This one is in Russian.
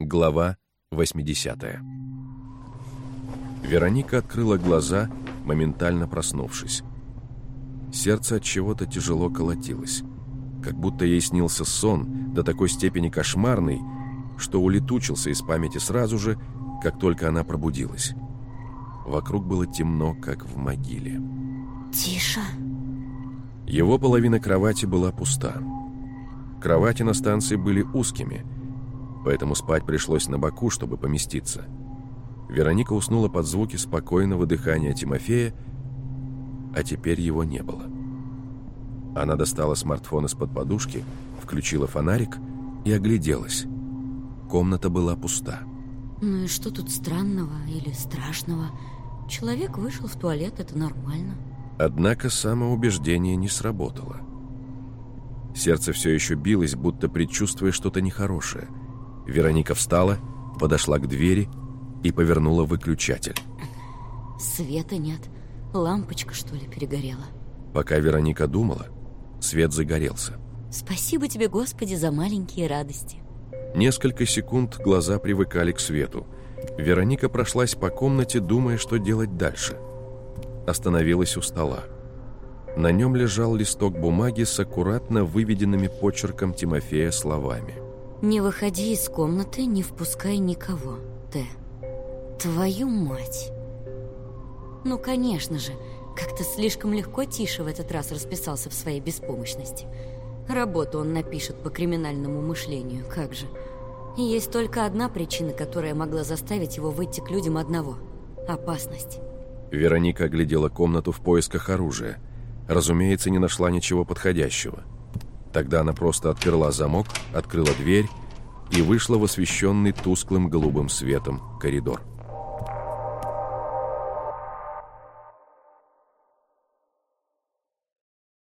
Глава 80 Вероника открыла глаза, моментально проснувшись. Сердце от чего-то тяжело колотилось, как будто ей снился сон до такой степени кошмарный, что улетучился из памяти сразу же, как только она пробудилась. Вокруг было темно, как в могиле. «Тише!» Его половина кровати была пуста. Кровати на станции были узкими – поэтому спать пришлось на боку, чтобы поместиться. Вероника уснула под звуки спокойного дыхания Тимофея, а теперь его не было. Она достала смартфон из-под подушки, включила фонарик и огляделась. Комната была пуста. Ну и что тут странного или страшного? Человек вышел в туалет, это нормально. Однако самоубеждение не сработало. Сердце все еще билось, будто предчувствуя что-то нехорошее – Вероника встала, подошла к двери и повернула выключатель. Света нет. Лампочка, что ли, перегорела? Пока Вероника думала, свет загорелся. Спасибо тебе, Господи, за маленькие радости. Несколько секунд глаза привыкали к свету. Вероника прошлась по комнате, думая, что делать дальше. Остановилась у стола. На нем лежал листок бумаги с аккуратно выведенными почерком Тимофея словами – не выходи из комнаты, не впускай никого, Т. Твою мать. Ну, конечно же, как-то слишком легко Тише в этот раз расписался в своей беспомощности. Работу он напишет по криминальному мышлению, как же. И есть только одна причина, которая могла заставить его выйти к людям одного – опасность. Вероника оглядела комнату в поисках оружия. Разумеется, не нашла ничего подходящего – Тогда она просто отперла замок, открыла дверь и вышла в освещенный тусклым голубым светом коридор.